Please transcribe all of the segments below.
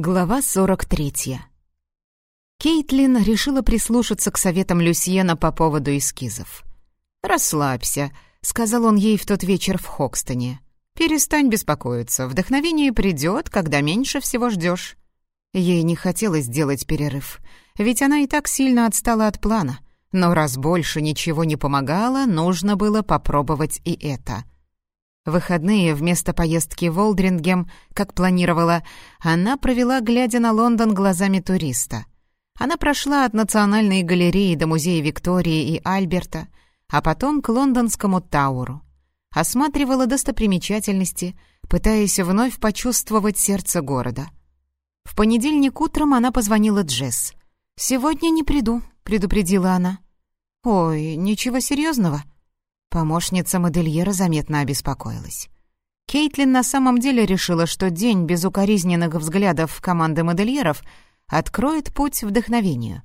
Глава 43. Кейтлин решила прислушаться к советам Люсьена по поводу эскизов. «Расслабься», — сказал он ей в тот вечер в Хокстоне. «Перестань беспокоиться, вдохновение придет, когда меньше всего ждешь». Ей не хотелось делать перерыв, ведь она и так сильно отстала от плана. Но раз больше ничего не помогало, нужно было попробовать и это — Выходные вместо поездки в Олдрингем, как планировала, она провела, глядя на Лондон глазами туриста. Она прошла от Национальной галереи до музея Виктории и Альберта, а потом к лондонскому Тауру. Осматривала достопримечательности, пытаясь вновь почувствовать сердце города. В понедельник утром она позвонила Джесс. «Сегодня не приду», — предупредила она. «Ой, ничего серьезного», Помощница модельера заметно обеспокоилась. Кейтлин на самом деле решила, что день безукоризненных взглядов команды модельеров откроет путь вдохновению.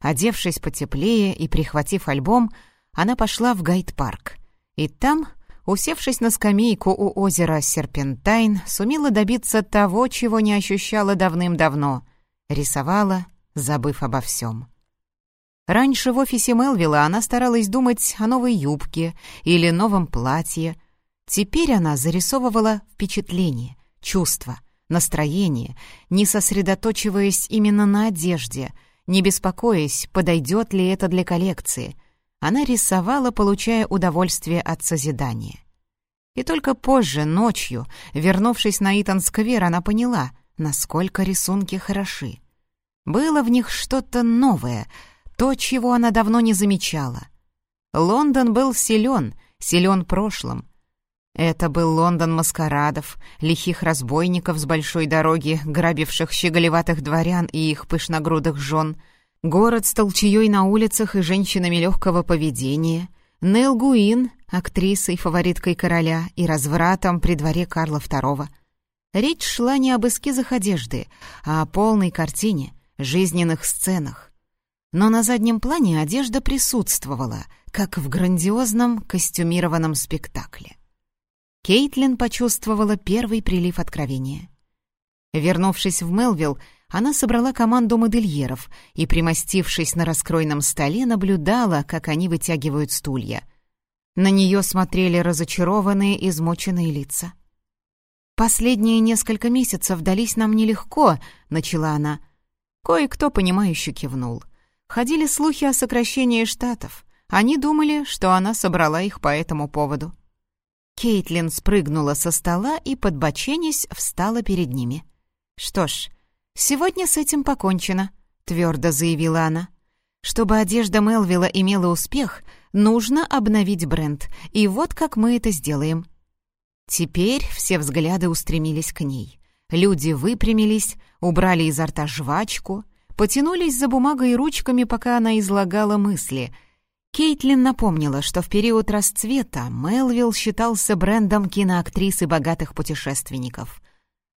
Одевшись потеплее и прихватив альбом, она пошла в гайд-парк. И там, усевшись на скамейку у озера Серпентайн, сумела добиться того, чего не ощущала давным-давно. Рисовала, забыв обо всем. Раньше в офисе Мелвилла она старалась думать о новой юбке или новом платье. Теперь она зарисовывала впечатление, чувства, настроение, не сосредоточиваясь именно на одежде, не беспокоясь, подойдет ли это для коллекции. Она рисовала, получая удовольствие от созидания. И только позже, ночью, вернувшись на Итан-сквер, она поняла, насколько рисунки хороши. Было в них что-то новое — то, чего она давно не замечала. Лондон был силен, силен прошлым. Это был Лондон маскарадов, лихих разбойников с большой дороги, грабивших щеголеватых дворян и их пышногрудых жен, город с толчеей на улицах и женщинами легкого поведения, Нел Гуин, актрисой, фавориткой короля и развратом при дворе Карла II. Речь шла не об эскизах одежды, а о полной картине, жизненных сценах. Но на заднем плане одежда присутствовала, как в грандиозном костюмированном спектакле. Кейтлин почувствовала первый прилив откровения. Вернувшись в Мелвилл, она собрала команду модельеров и, примостившись на раскройном столе, наблюдала, как они вытягивают стулья. На нее смотрели разочарованные, измоченные лица. «Последние несколько месяцев дались нам нелегко», — начала она. Кое-кто, понимающе кивнул — Ходили слухи о сокращении штатов. Они думали, что она собрала их по этому поводу. Кейтлин спрыгнула со стола и, подбоченясь, встала перед ними. «Что ж, сегодня с этим покончено», — твердо заявила она. «Чтобы одежда Мелвилла имела успех, нужно обновить бренд, и вот как мы это сделаем». Теперь все взгляды устремились к ней. Люди выпрямились, убрали изо рта жвачку — потянулись за бумагой и ручками, пока она излагала мысли. Кейтлин напомнила, что в период расцвета Мелвилл считался брендом киноактрис и богатых путешественников.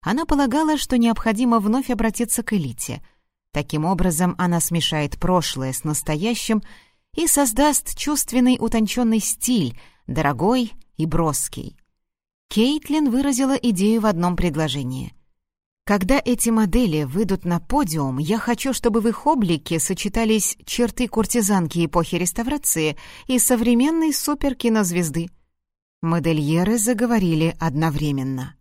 Она полагала, что необходимо вновь обратиться к элите. Таким образом, она смешает прошлое с настоящим и создаст чувственный утонченный стиль, дорогой и броский. Кейтлин выразила идею в одном предложении — когда эти модели выйдут на подиум, я хочу, чтобы в их облике сочетались черты куртизанки эпохи реставрации и современной суперкинозвезды. Модельеры заговорили одновременно.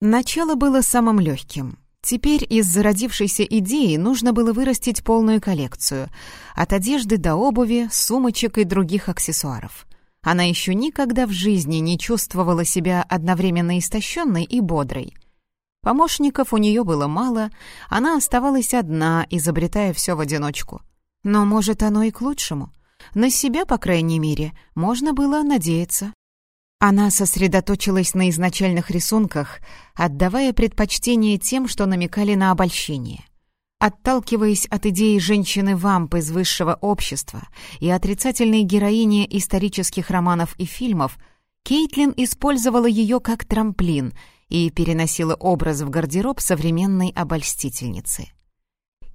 Начало было самым легким. Теперь из зародившейся идеи нужно было вырастить полную коллекцию, от одежды до обуви, сумочек и других аксессуаров. Она еще никогда в жизни не чувствовала себя одновременно истощенной и бодрой — Помощников у нее было мало, она оставалась одна, изобретая все в одиночку. Но, может, оно и к лучшему. На себя, по крайней мере, можно было надеяться. Она сосредоточилась на изначальных рисунках, отдавая предпочтение тем, что намекали на обольщение. Отталкиваясь от идеи женщины-вамп из высшего общества и отрицательной героини исторических романов и фильмов, Кейтлин использовала ее как трамплин — и переносила образ в гардероб современной обольстительницы.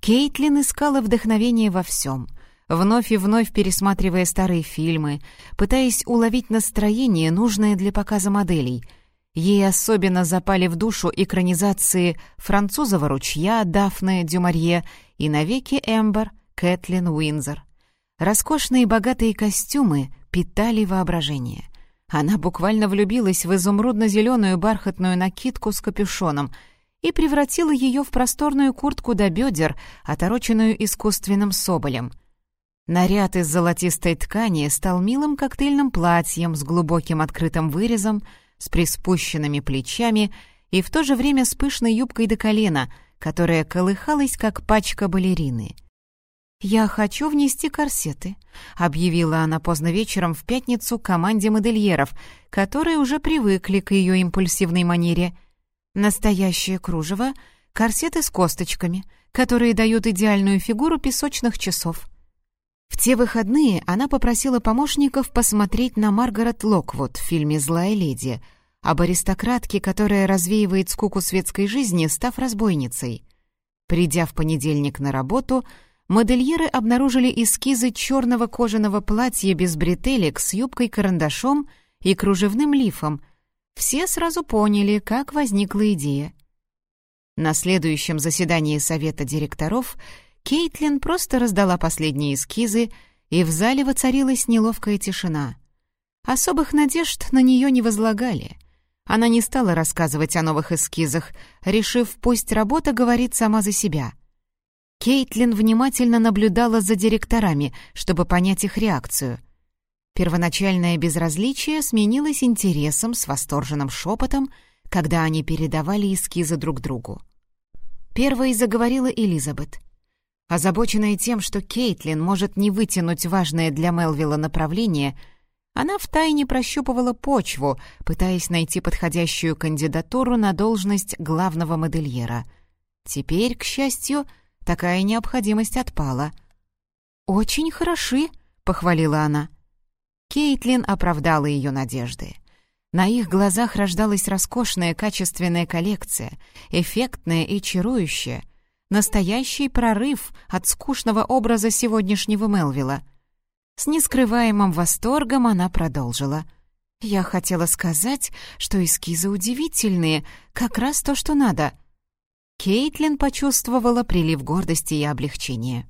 Кейтлин искала вдохновение во всем, вновь и вновь пересматривая старые фильмы, пытаясь уловить настроение, нужное для показа моделей. Ей особенно запали в душу экранизации «Французова ручья» Дафны Дюмарье и «Навеки Эмбер» Кэтлин Уинзер. Роскошные богатые костюмы питали воображение. Она буквально влюбилась в изумрудно-зеленую бархатную накидку с капюшоном и превратила ее в просторную куртку до бедер, отороченную искусственным соболем. Наряд из золотистой ткани стал милым коктейльным платьем с глубоким открытым вырезом, с приспущенными плечами и в то же время с пышной юбкой до колена, которая колыхалась, как пачка балерины. «Я хочу внести корсеты», — объявила она поздно вечером в пятницу команде модельеров, которые уже привыкли к ее импульсивной манере. «Настоящее кружево — корсеты с косточками, которые дают идеальную фигуру песочных часов». В те выходные она попросила помощников посмотреть на Маргарет Локвуд в фильме «Злая леди», об аристократке, которая развеивает скуку светской жизни, став разбойницей. Придя в понедельник на работу, модельеры обнаружили эскизы черного кожаного платья без бретелек с юбкой-карандашом и кружевным лифом. Все сразу поняли, как возникла идея. На следующем заседании совета директоров — Кейтлин просто раздала последние эскизы, и в зале воцарилась неловкая тишина. Особых надежд на нее не возлагали. Она не стала рассказывать о новых эскизах, решив, пусть работа говорит сама за себя. Кейтлин внимательно наблюдала за директорами, чтобы понять их реакцию. Первоначальное безразличие сменилось интересом с восторженным шепотом, когда они передавали эскизы друг другу. Первой заговорила Элизабет — Озабоченная тем, что Кейтлин может не вытянуть важное для Мелвилла направление, она втайне прощупывала почву, пытаясь найти подходящую кандидатуру на должность главного модельера. Теперь, к счастью, такая необходимость отпала. «Очень хороши», — похвалила она. Кейтлин оправдала ее надежды. На их глазах рождалась роскошная качественная коллекция, эффектная и чарующая, Настоящий прорыв от скучного образа сегодняшнего Мелвилла. С нескрываемым восторгом она продолжила. «Я хотела сказать, что эскизы удивительные, как раз то, что надо». Кейтлин почувствовала прилив гордости и облегчения.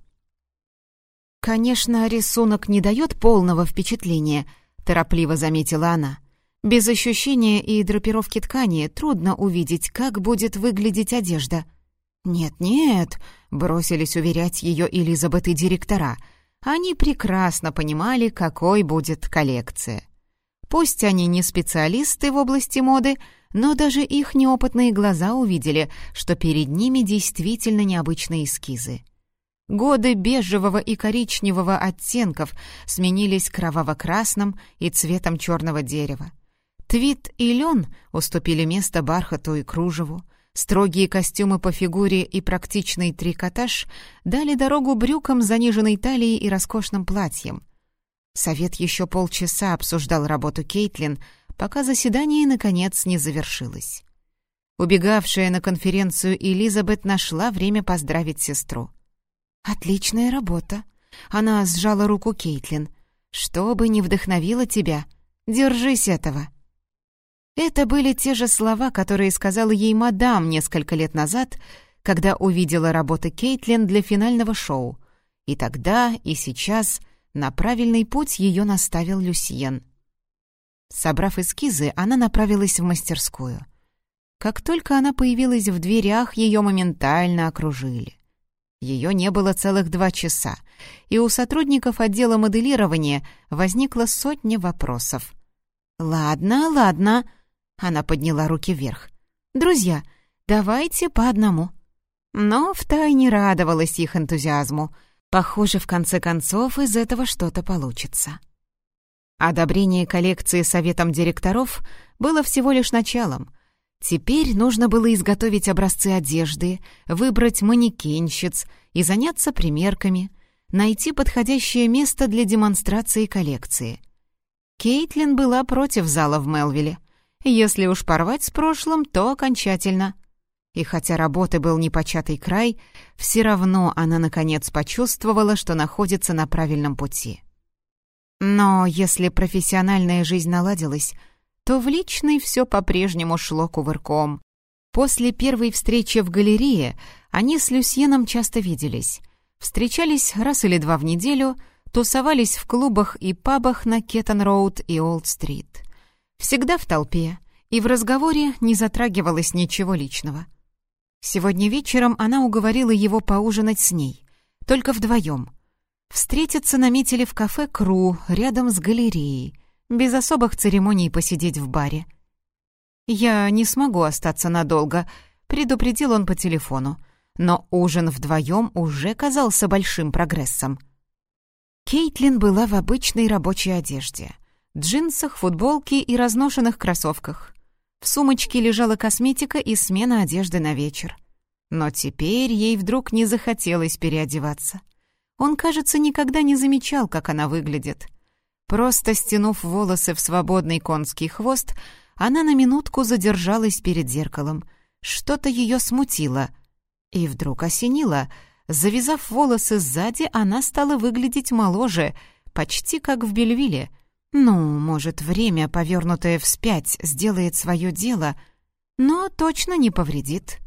«Конечно, рисунок не дает полного впечатления», — торопливо заметила она. «Без ощущения и драпировки ткани трудно увидеть, как будет выглядеть одежда». «Нет-нет», — бросились уверять ее Элизабет и директора. Они прекрасно понимали, какой будет коллекция. Пусть они не специалисты в области моды, но даже их неопытные глаза увидели, что перед ними действительно необычные эскизы. Годы бежевого и коричневого оттенков сменились кроваво-красным и цветом черного дерева. Твит и лен уступили место бархату и кружеву. Строгие костюмы по фигуре и практичный трикотаж дали дорогу брюкам заниженной талией и роскошным платьем. Совет еще полчаса обсуждал работу Кейтлин, пока заседание, наконец, не завершилось. Убегавшая на конференцию Элизабет нашла время поздравить сестру. «Отличная работа!» Она сжала руку Кейтлин. «Что бы ни вдохновило тебя, держись этого!» Это были те же слова, которые сказала ей мадам несколько лет назад, когда увидела работы Кейтлин для финального шоу. И тогда, и сейчас на правильный путь ее наставил Люсьен. Собрав эскизы, она направилась в мастерскую. Как только она появилась в дверях, ее моментально окружили. Ее не было целых два часа, и у сотрудников отдела моделирования возникло сотня вопросов. «Ладно, ладно», она подняла руки вверх. «Друзья, давайте по одному». Но втайне радовалась их энтузиазму. Похоже, в конце концов, из этого что-то получится. Одобрение коллекции советом директоров было всего лишь началом. Теперь нужно было изготовить образцы одежды, выбрать манекенщиц и заняться примерками, найти подходящее место для демонстрации коллекции. Кейтлин была против зала в Мелвилле — если уж порвать с прошлым, то окончательно. И хотя работы был непочатый край, все равно она, наконец, почувствовала, что находится на правильном пути. Но если профессиональная жизнь наладилась, то в личной все по-прежнему шло кувырком. После первой встречи в галерее они с Люсьеном часто виделись. Встречались раз или два в неделю, тусовались в клубах и пабах на Кеттон-Роуд и Олд-Стрит. Всегда в толпе, и в разговоре не затрагивалось ничего личного. Сегодня вечером она уговорила его поужинать с ней, только вдвоем. Встретиться наметили в кафе «Кру» рядом с галереей, без особых церемоний посидеть в баре. «Я не смогу остаться надолго», — предупредил он по телефону, но ужин вдвоем уже казался большим прогрессом. Кейтлин была в обычной рабочей одежде — джинсах, футболке и разношенных кроссовках. В сумочке лежала косметика и смена одежды на вечер. Но теперь ей вдруг не захотелось переодеваться. Он, кажется, никогда не замечал, как она выглядит. Просто стянув волосы в свободный конский хвост, она на минутку задержалась перед зеркалом. Что-то ее смутило. И вдруг осенило. Завязав волосы сзади, она стала выглядеть моложе, почти как в Бельвиле — ну, может, время, повернутое вспять, сделает свое дело, но точно не повредит.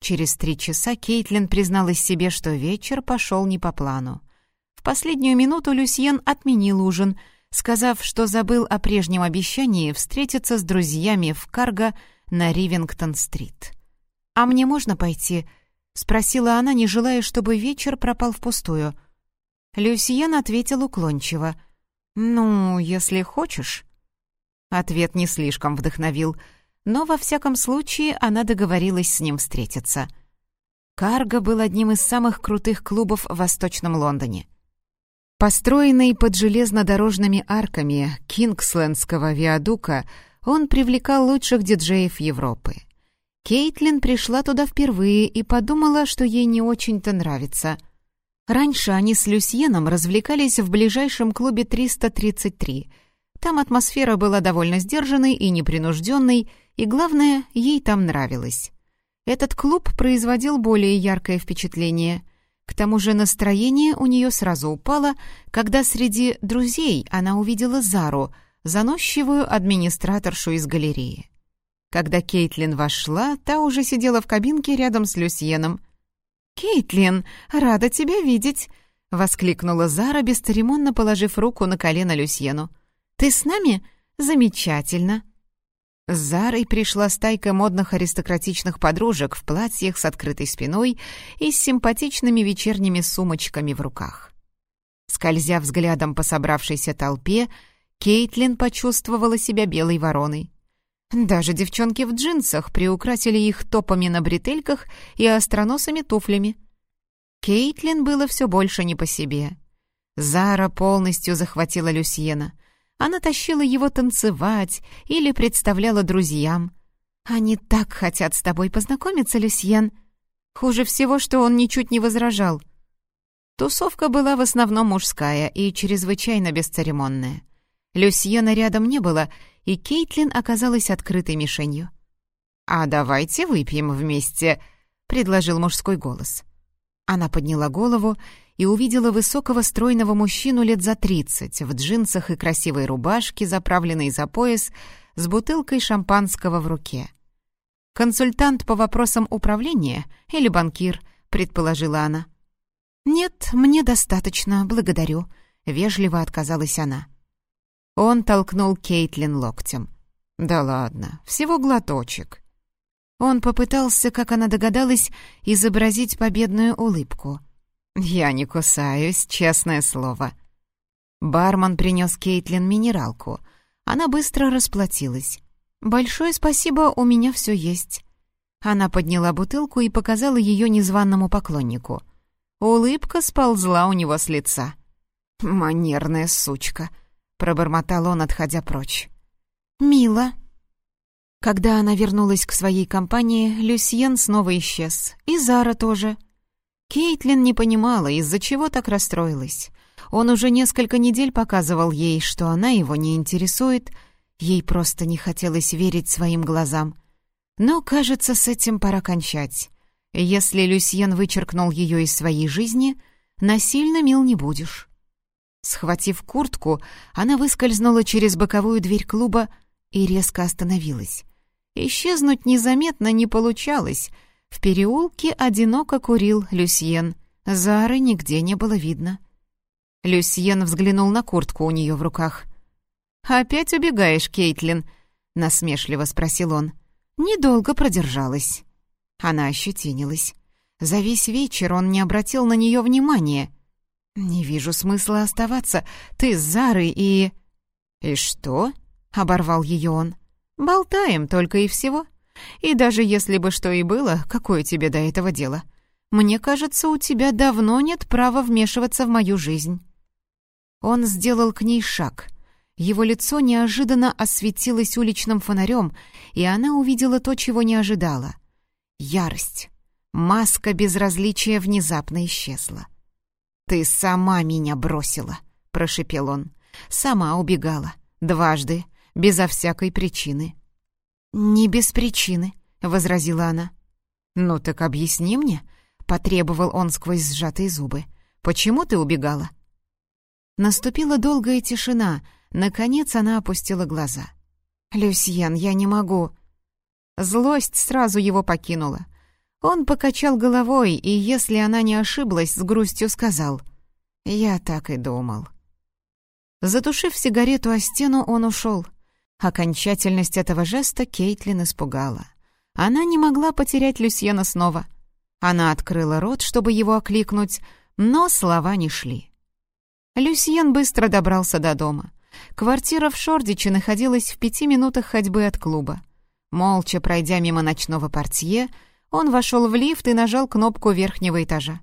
Через три часа Кейтлин призналась себе, что вечер пошел не по плану. В последнюю минуту Люсьен отменил ужин, сказав, что забыл о прежнем обещании встретиться с друзьями в Карго на Ривингтон-стрит. «А мне можно пойти?» — спросила она, не желая, чтобы вечер пропал впустую. Люсьен ответил уклончиво — «Ну, если хочешь». Ответ не слишком вдохновил, но во всяком случае она договорилась с ним встретиться. Карго был одним из самых крутых клубов в Восточном Лондоне. Построенный под железнодорожными арками Кингслендского виадука, он привлекал лучших диджеев Европы. Кейтлин пришла туда впервые и подумала, что ей не очень-то нравится — Раньше они с Люсьеном развлекались в ближайшем клубе 333. Там атмосфера была довольно сдержанной и непринужденной, и, главное, ей там нравилось. Этот клуб производил более яркое впечатление. К тому же настроение у нее сразу упало, когда среди друзей она увидела Зару, заносчивую администраторшу из галереи. Когда Кейтлин вошла, та уже сидела в кабинке рядом с Люсьеном — «Кейтлин, рада тебя видеть!» — воскликнула Зара, бесцеремонно положив руку на колено Люсьену. «Ты с нами? Замечательно!» С Зарой пришла стайка модных аристократичных подружек в платьях с открытой спиной и с симпатичными вечерними сумочками в руках. Скользя взглядом по собравшейся толпе, Кейтлин почувствовала себя белой вороной. Даже девчонки в джинсах приукрасили их топами на бретельках и остроносыми туфлями. Кейтлин было все больше не по себе. Зара полностью захватила Люсьена. Она тащила его танцевать или представляла друзьям. «Они так хотят с тобой познакомиться, Люсьен!» Хуже всего, что он ничуть не возражал. Тусовка была в основном мужская и чрезвычайно бесцеремонная. Люсьена рядом не было, и Кейтлин оказалась открытой мишенью. «А давайте выпьем вместе», — предложил мужской голос. Она подняла голову и увидела высокого стройного мужчину лет за тридцать, в джинсах и красивой рубашке, заправленной за пояс, с бутылкой шампанского в руке. «Консультант по вопросам управления или банкир», — предположила она. «Нет, мне достаточно, благодарю», — вежливо отказалась она. Он толкнул Кейтлин локтем. «Да ладно, всего глоточек». Он попытался, как она догадалась, изобразить победную улыбку. «Я не кусаюсь, честное слово». Бармен принес Кейтлин минералку. Она быстро расплатилась. «Большое спасибо, у меня все есть». Она подняла бутылку и показала ее незваному поклоннику. Улыбка сползла у него с лица. «Манерная сучка», пробормотал он, отходя прочь. «Мило». Когда она вернулась к своей компании, Люсьен снова исчез. И Зара тоже. Кейтлин не понимала, из-за чего так расстроилась. Он уже несколько недель показывал ей, что она его не интересует. Ей просто не хотелось верить своим глазам. Но, кажется, с этим пора кончать. Если Люсьен вычеркнул ее из своей жизни, насильно мил не будешь. Схватив куртку, она выскользнула через боковую дверь клуба и резко остановилась. Исчезнуть незаметно не получалось. В переулке одиноко курил Люсьен. Зары нигде не было видно. Люсьен взглянул на куртку у нее в руках. «Опять убегаешь, Кейтлин?» — насмешливо спросил он. Недолго продержалась. Она ощетинилась. За весь вечер он не обратил на нее внимания. «Не вижу смысла оставаться. Ты с Зарой и...» «И что?» — оборвал ее он. «Болтаем только и всего. И даже если бы что и было, какое тебе до этого дело? Мне кажется, у тебя давно нет права вмешиваться в мою жизнь». Он сделал к ней шаг. Его лицо неожиданно осветилось уличным фонарем, и она увидела то, чего не ожидала. Ярость. Маска безразличия внезапно исчезла. «Ты сама меня бросила», — прошепел он. «Сама убегала. Дважды, безо всякой причины». «Не без причины», — возразила она. «Ну так объясни мне», — потребовал он сквозь сжатые зубы. «Почему ты убегала?» Наступила долгая тишина. Наконец она опустила глаза. «Люсьен, я не могу». Злость сразу его покинула. Он покачал головой, и, если она не ошиблась, с грустью сказал. «Я так и думал». Затушив сигарету о стену, он ушел. Окончательность этого жеста Кейтлин испугала. Она не могла потерять Люсьена снова. Она открыла рот, чтобы его окликнуть, но слова не шли. Люсьен быстро добрался до дома. Квартира в Шордиче находилась в пяти минутах ходьбы от клуба. Молча пройдя мимо ночного портье, он вошел в лифт и нажал кнопку верхнего этажа.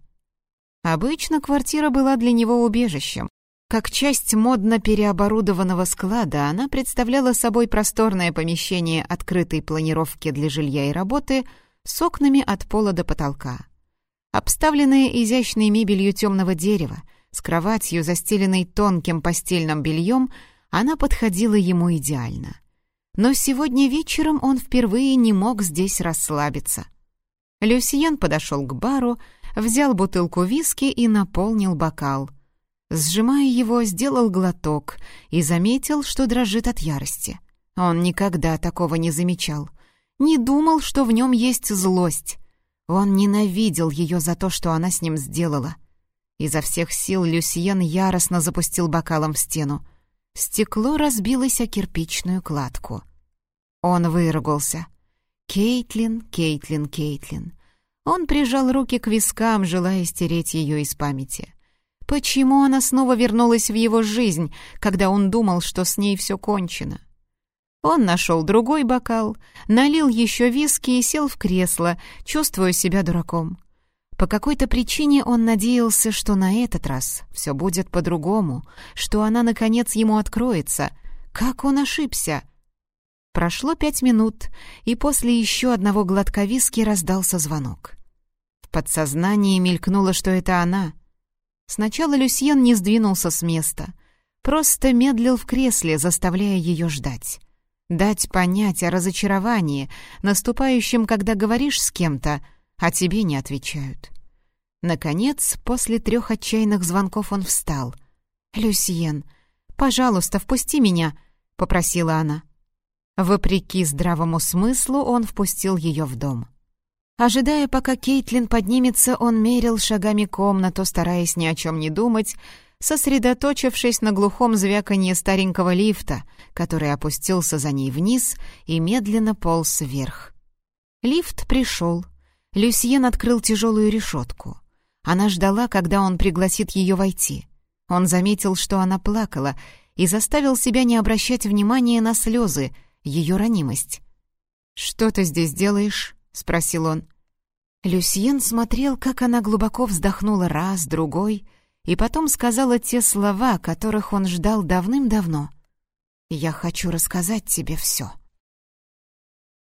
Обычно квартира была для него убежищем. Как часть модно переоборудованного склада, она представляла собой просторное помещение открытой планировки для жилья и работы с окнами от пола до потолка. Обставленная изящной мебелью темного дерева, с кроватью, застеленной тонким постельным бельем, она подходила ему идеально. Но сегодня вечером он впервые не мог здесь расслабиться. Люсьен подошел к бару, взял бутылку виски и наполнил бокал. Сжимая его, сделал глоток и заметил, что дрожит от ярости. Он никогда такого не замечал. Не думал, что в нем есть злость. Он ненавидел ее за то, что она с ним сделала. Изо всех сил Люсьен яростно запустил бокалом в стену. Стекло разбилось о кирпичную кладку. Он выругался. «Кейтлин, Кейтлин, Кейтлин». Он прижал руки к вискам, желая стереть ее из памяти. Почему она снова вернулась в его жизнь, когда он думал, что с ней все кончено? Он нашел другой бокал, налил еще виски и сел в кресло, чувствуя себя дураком. По какой-то причине он надеялся, что на этот раз все будет по-другому, что она, наконец, ему откроется. Как он ошибся? Прошло пять минут, и после еще одного глотка виски раздался звонок. В подсознании мелькнуло, что это она. Сначала Люсьен не сдвинулся с места, просто медлил в кресле, заставляя ее ждать. Дать понять о разочаровании, наступающем, когда говоришь с кем-то, а тебе не отвечают. Наконец, после трех отчаянных звонков он встал. «Люсьен, пожалуйста, впусти меня», — попросила она. Вопреки здравому смыслу он впустил ее в дом. Ожидая, пока Кейтлин поднимется, он мерил шагами комнату, стараясь ни о чем не думать, сосредоточившись на глухом звяканье старенького лифта, который опустился за ней вниз и медленно полз вверх. Лифт пришел. Люсьен открыл тяжелую решетку. Она ждала, когда он пригласит ее войти. Он заметил, что она плакала, и заставил себя не обращать внимания на слезы, ее ранимость. «Что ты здесь делаешь?» — спросил он. Люсьен смотрел, как она глубоко вздохнула раз, другой, и потом сказала те слова, которых он ждал давным-давно. «Я хочу рассказать тебе все».